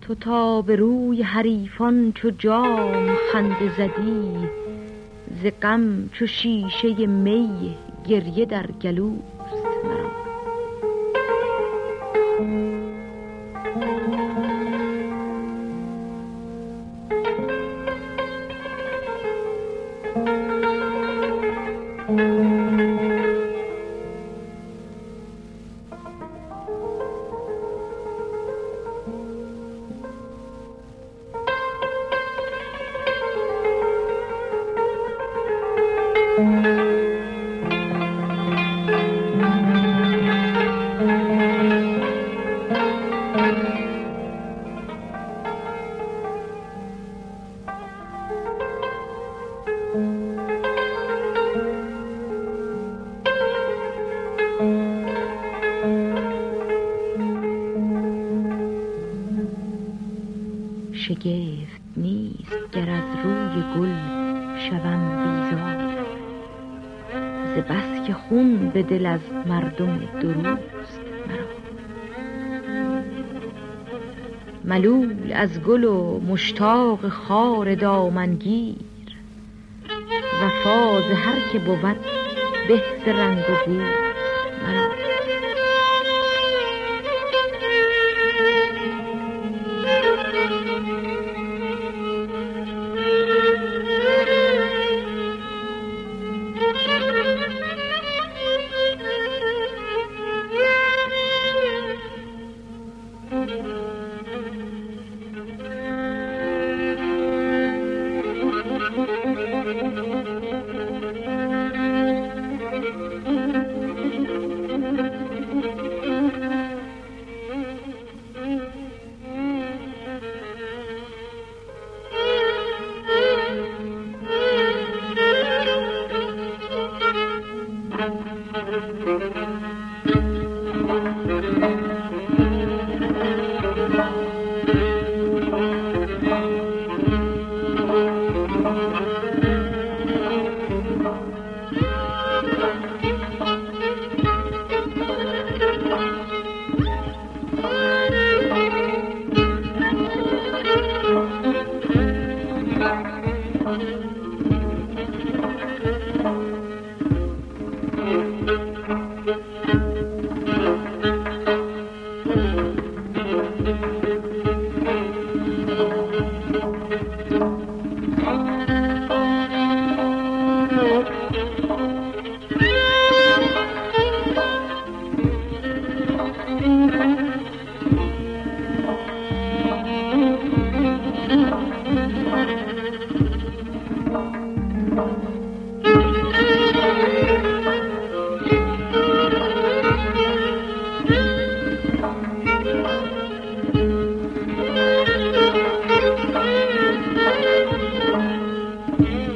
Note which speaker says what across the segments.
Speaker 1: تو تا به روی حریفان چو جام خنده زدی ز غم چو شیشه می گریه در گلوست مرا. شگفت شوم بیزار. ز بس که خون به دل از مردم دوروست مرا. ملول از گل و مشتاق خار دامنگیر. وفا ز هر که بود به رنگ و بوست Mm-hmm.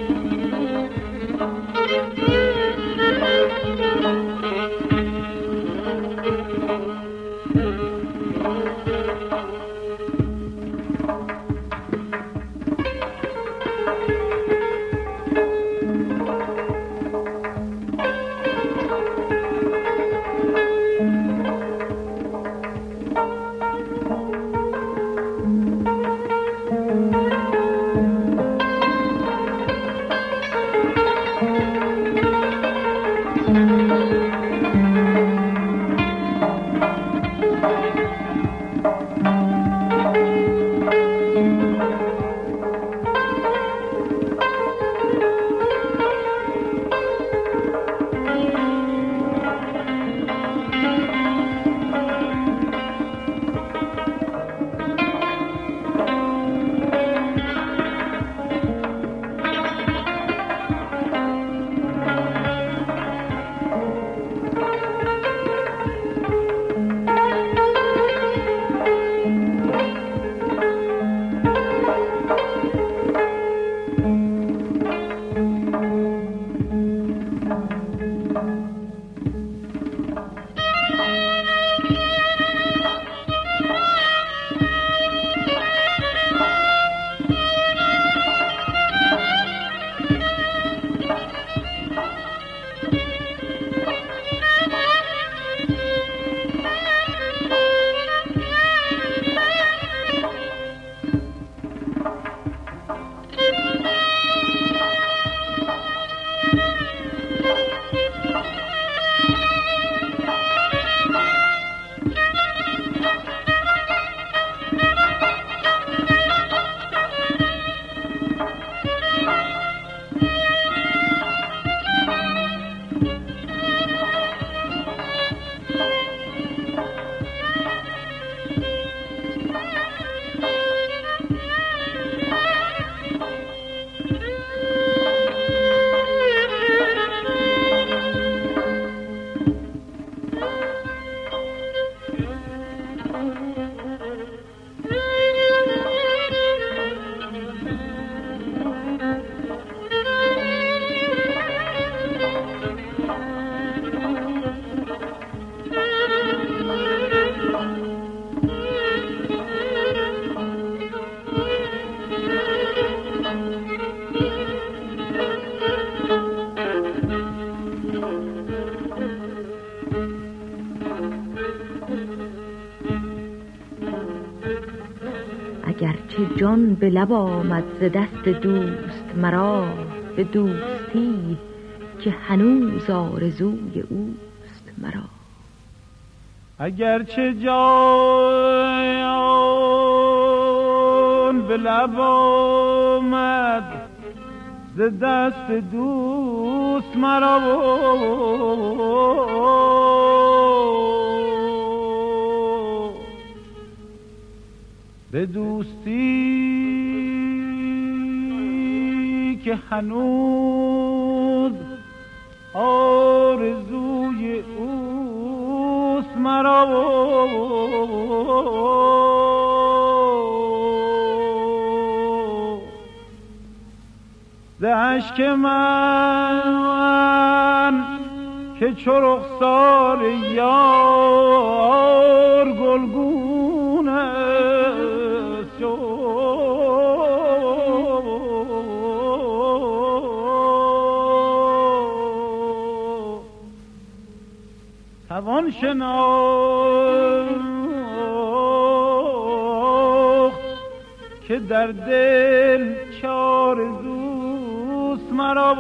Speaker 1: به لب آمد ز دست دوست مرا به دوستی که هنوز آرزوی اوست مرا.
Speaker 2: اگرچه جان به لب آمد ز دست دوست مرا به دوستی که هنوز آرزوی اوست مرا عشق من که چو رخسار یار گلگون توان شناخت که در دل چار مرا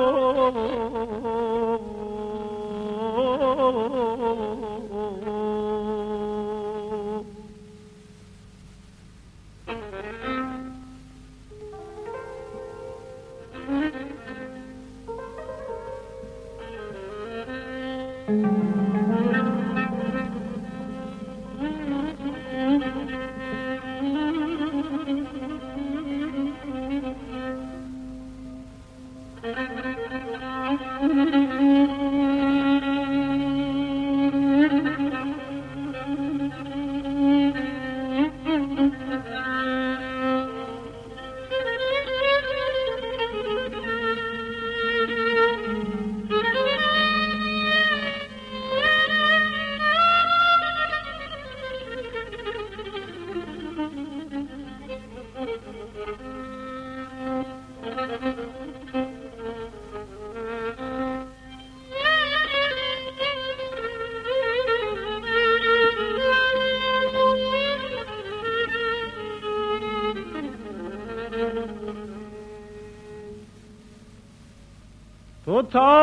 Speaker 2: تو تا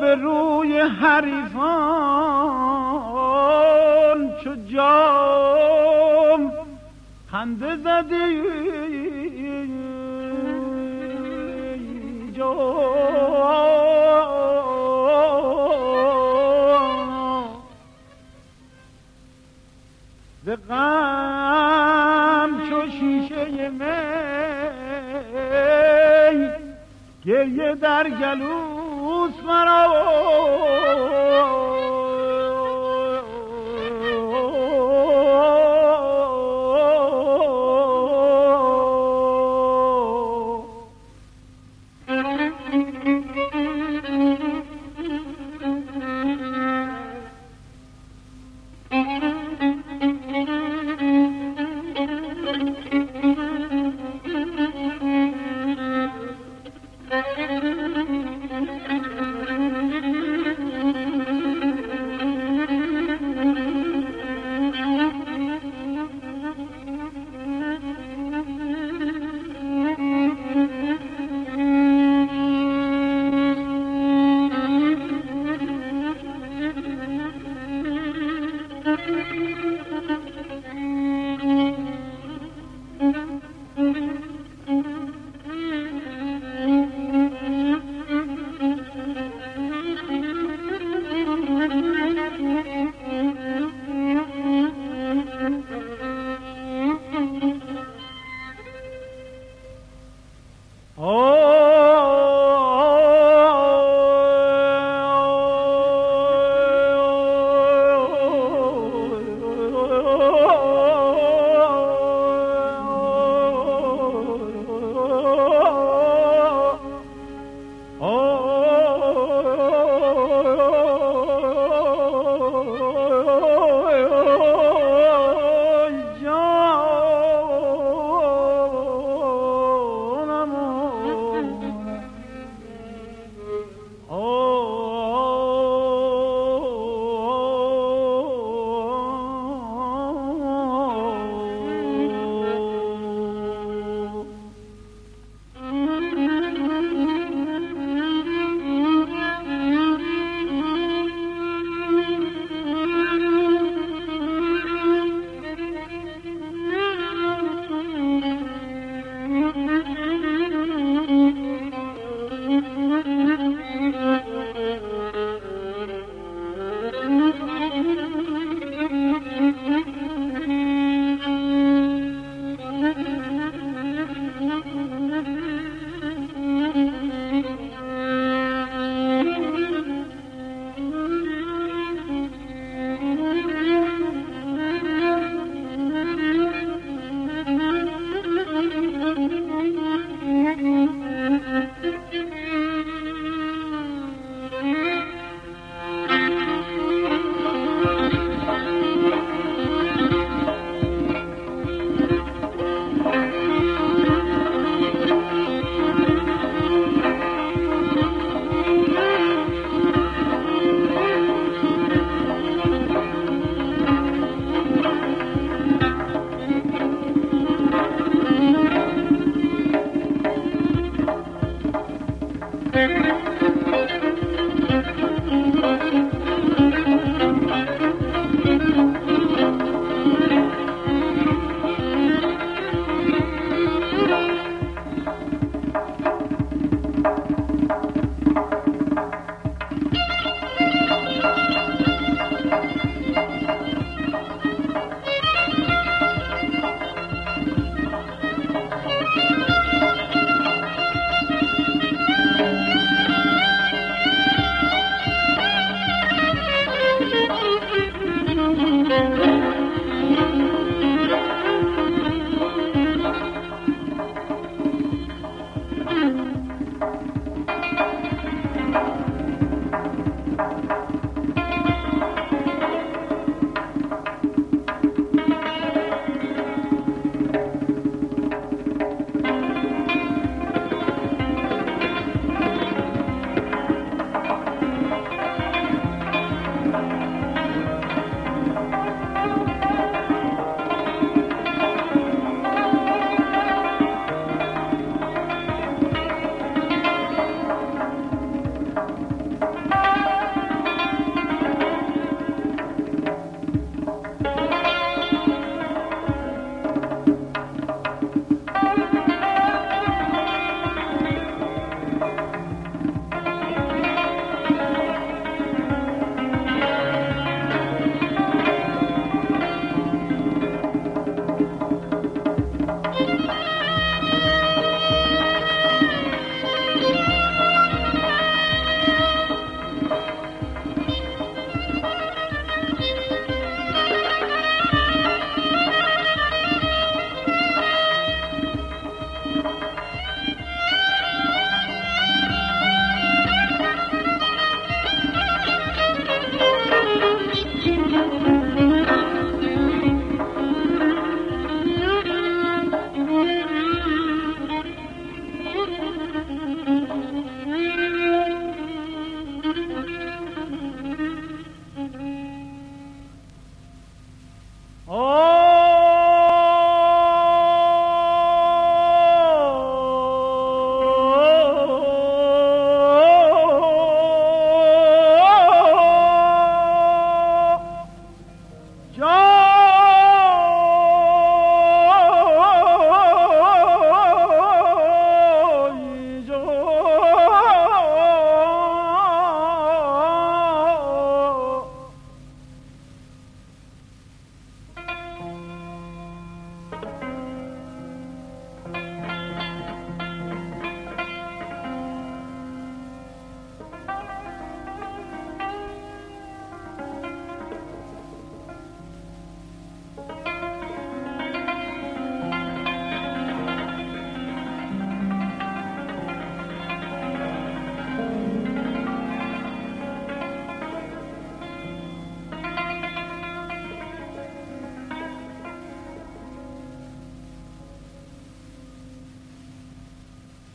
Speaker 2: به روی حریفان چو جام خنده زدی گریه در گلوس مرا.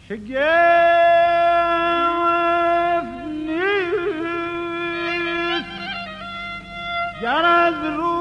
Speaker 2: شگفت نیست. گر از رو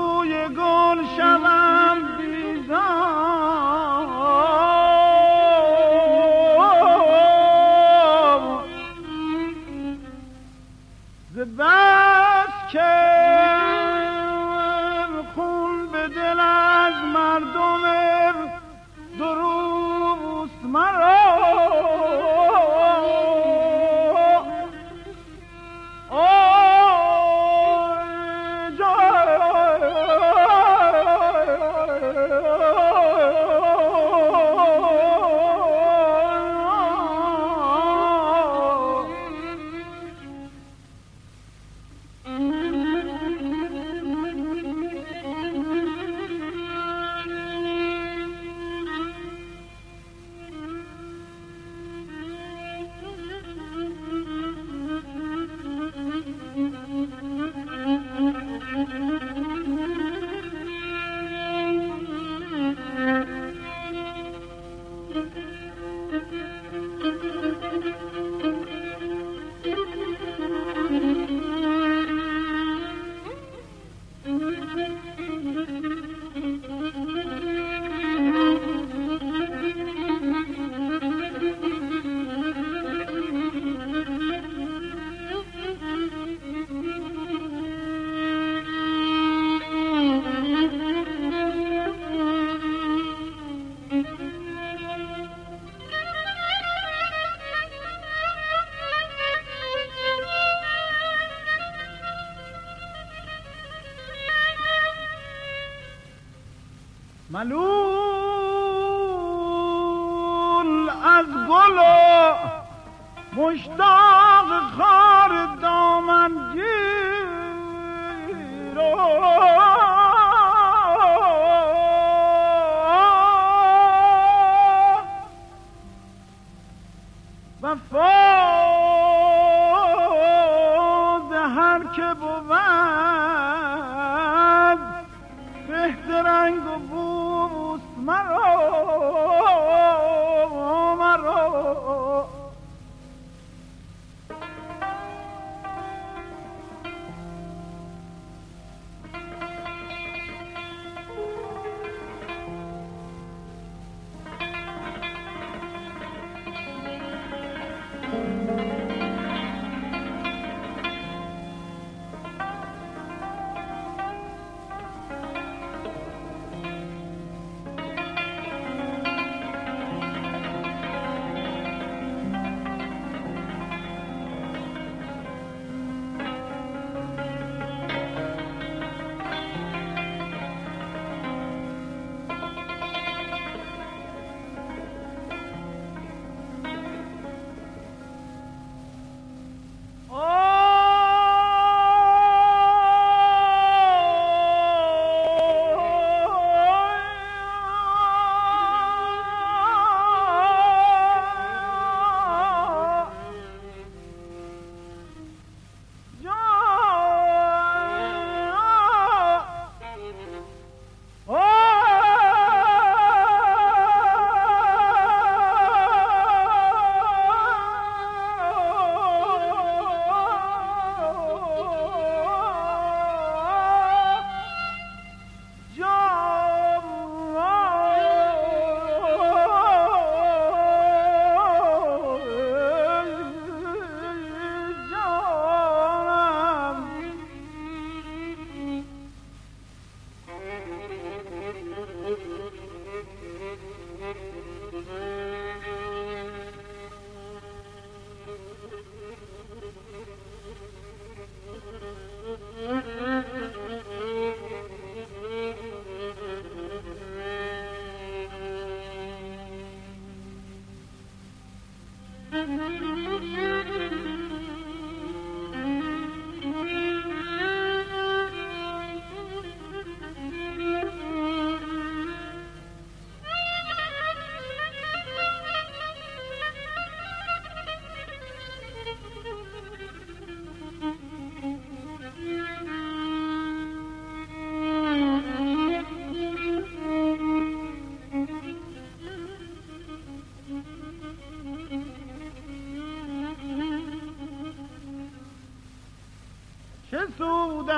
Speaker 2: وفاز هر که بود بهترنگ و بوست مرا Mm-hmm.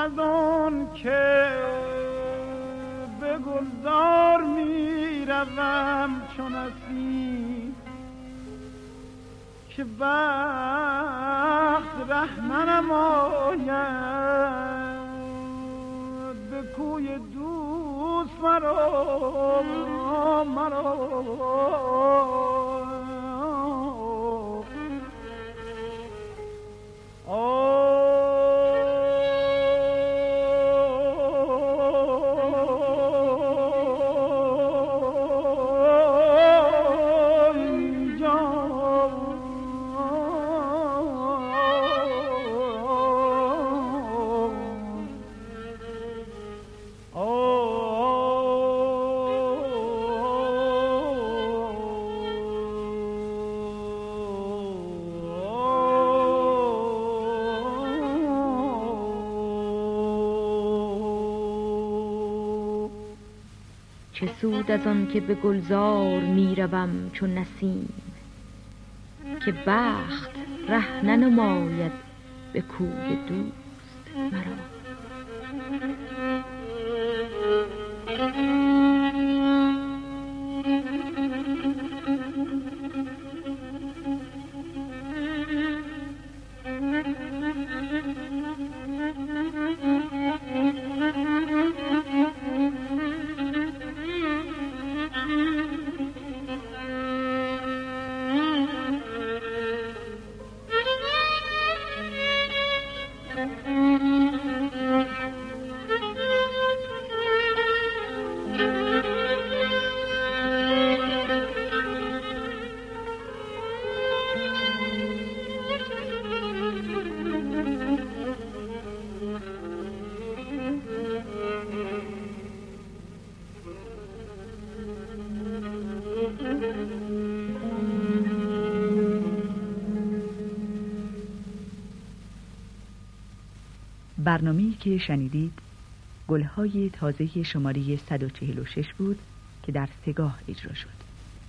Speaker 2: از آن که به گلزار می روم چون اسیر که وقت رحمنم آید. به کوی دوست مرا مرا.
Speaker 1: چه سود از آن که به گلزار می‌روم چون نسیم که بخت ره ننماید به کوی دوست مرا.
Speaker 3: برنامه‌ای که شنیدید گلهای تازه شماره 146 بود که در سگاه اجرا شد.